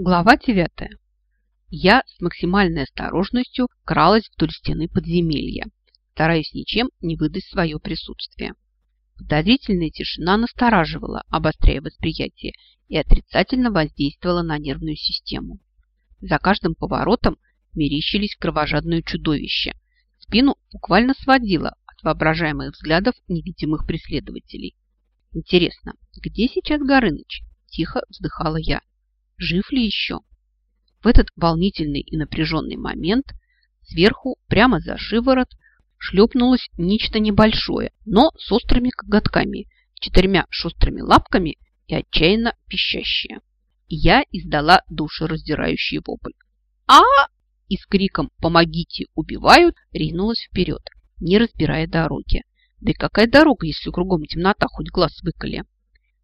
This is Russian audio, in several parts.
Глава 9. Я с максимальной осторожностью кралась вдоль стены подземелья, стараясь ничем не выдать свое присутствие. Подозрительная тишина настораживала, обостряя восприятие, и отрицательно воздействовала на нервную систему. За каждым поворотом мерещились кровожадные чудовища. Спину буквально сводило от воображаемых взглядов невидимых преследователей. Интересно, где сейчас Горыныч? Тихо вздыхала я жив ли еще. В этот волнительный и напряженный момент сверху, прямо за шиворот, шлепнулось нечто небольшое, но с острыми коготками, четырьмя шустрыми лапками и отчаянно пищащее. И я издала душераздирающий вопль. а И с криком «Помогите! Убивают!» ринулась вперед, не разбирая дороги. Да и какая дорога, если кругом темнота, хоть глаз выколи?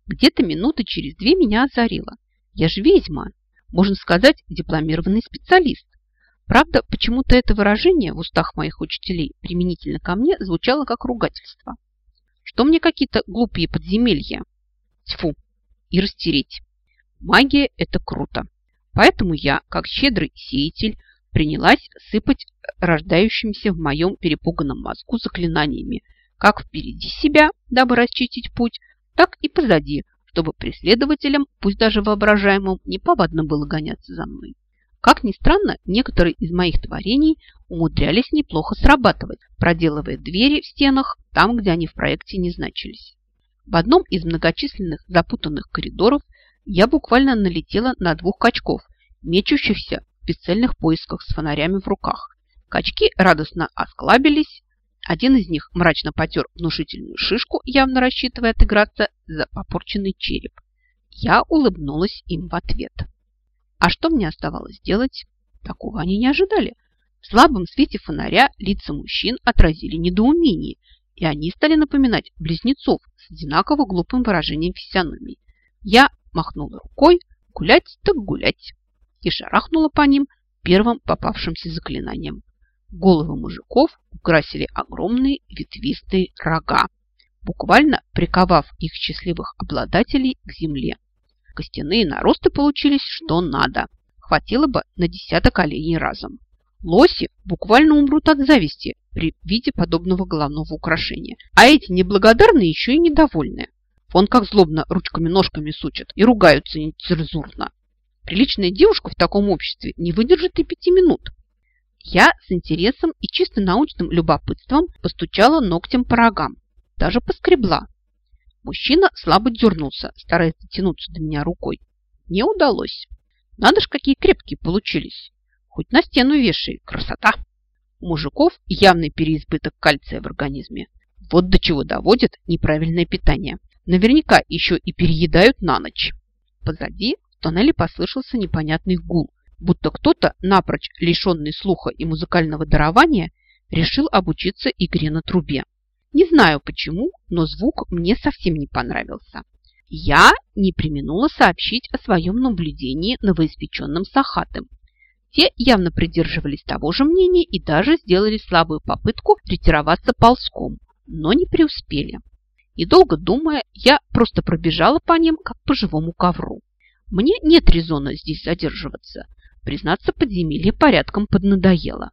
Где-то минуты через две меня озарило. Я же ведьма, можно сказать, дипломированный специалист. Правда, почему-то это выражение в устах моих учителей применительно ко мне звучало как ругательство. Что мне какие-то глупые подземелья? Тьфу, и растереть. Магия – это круто. Поэтому я, как щедрый сеятель, принялась сыпать рождающимися в моем перепуганном мозгу заклинаниями, как впереди себя, дабы расчистить путь, так и позади, чтобы преследователям, пусть даже воображаемым, неповадно было гоняться за мной. Как ни странно, некоторые из моих творений умудрялись неплохо срабатывать, проделывая двери в стенах там, где они в проекте не значились. В одном из многочисленных запутанных коридоров я буквально налетела на двух качков, мечущихся в бесцельных поисках с фонарями в руках. Качки радостно осклабились, один из них мрачно потер внушительную шишку, явно рассчитывая отыграться за попорченный череп. Я улыбнулась им в ответ. А что мне оставалось делать? Такого они не ожидали. В слабом свете фонаря лица мужчин отразили недоумение, и они стали напоминать близнецов с одинаково глупым выражением физиономии. Я махнула рукой «гулять так гулять» и шарахнула по ним первым попавшимся заклинанием. Головы мужиков украсили огромные ветвистые рога, буквально приковав их счастливых обладателей к земле. Костяные наросты получились что надо. Хватило бы на десяток оленей разом. Лоси буквально умрут от зависти при виде подобного головного украшения. А эти неблагодарные еще и недовольные. Вон как злобно ручками-ножками сучат и ругаются нецензурно. Приличная девушка в таком обществе не выдержит и пяти минут. Я с интересом и чисто научным любопытством постучала ногтем по рогам. Даже поскребла. Мужчина слабо дернулся, стараясь дотянуться до меня рукой. Не удалось. Надо ж, какие крепкие получились. Хоть на стену вешай. Красота. У мужиков явный переизбыток кальция в организме. Вот до чего доводит неправильное питание. Наверняка еще и переедают на ночь. Позади в тоннеле послышался непонятный гул будто кто-то, напрочь лишенный слуха и музыкального дарования, решил обучиться игре на трубе. Не знаю почему, но звук мне совсем не понравился. Я не применула сообщить о своем наблюдении новоиспеченным сахатым. Те явно придерживались того же мнения и даже сделали слабую попытку ретироваться ползком, но не преуспели. Недолго думая, я просто пробежала по ним, как по живому ковру. Мне нет резона здесь задерживаться. Признаться, подземелье порядком поднадоело.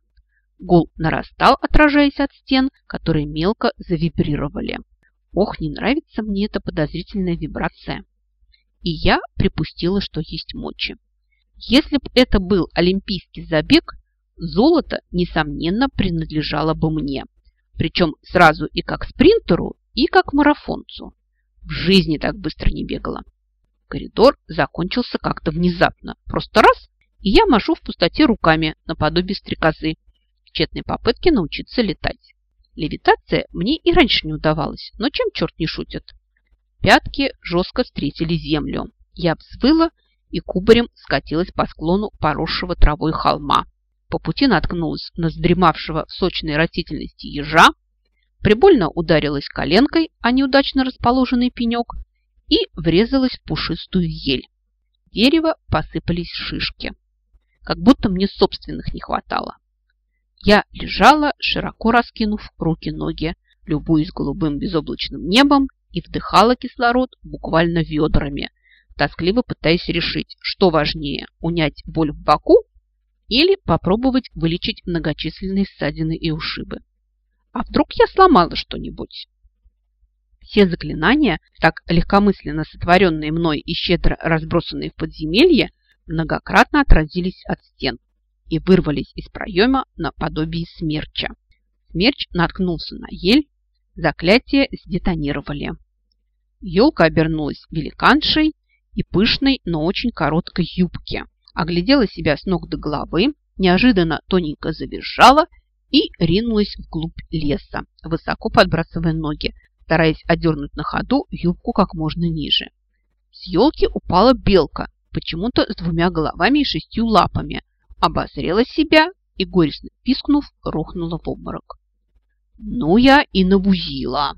Гул нарастал, отражаясь от стен, которые мелко завибрировали. Ох, не нравится мне эта подозрительная вибрация. И я припустила, что есть мочи. Если бы это был олимпийский забег, золото, несомненно, принадлежало бы мне. Причем сразу и как спринтеру, и как марафонцу. В жизни так быстро не бегала. Коридор закончился как-то внезапно. Просто раз и я машу в пустоте руками наподобие стрекозы в тщетной попытке научиться летать. Левитация мне и раньше не удавалась, но чем черт не шутит? Пятки жестко встретили землю. Я взвыла и кубарем скатилась по склону поросшего травой холма. По пути наткнулась на сдремавшего в сочной растительности ежа, прибольно ударилась коленкой о неудачно расположенный пенек и врезалась в пушистую ель. Дерево посыпались шишки как будто мне собственных не хватало. Я лежала, широко раскинув руки-ноги, любуясь голубым безоблачным небом и вдыхала кислород буквально ведрами, тоскливо пытаясь решить, что важнее – унять боль в боку или попробовать вылечить многочисленные ссадины и ушибы. А вдруг я сломала что-нибудь? Все заклинания, так легкомысленно сотворенные мной и щедро разбросанные в подземелье, многократно отразились от стен и вырвались из проема наподобие смерча. Смерч наткнулся на ель, заклятия сдетонировали. Елка обернулась великаншей и пышной, но очень короткой юбке. Оглядела себя с ног до головы, неожиданно тоненько завизжала и ринулась вглубь леса, высоко подбрасывая ноги, стараясь одернуть на ходу юбку как можно ниже. С елки упала белка, почему-то с двумя головами и шестью лапами, обозрела себя и, горестно пискнув, рухнула в обморок. «Ну я и набузила!»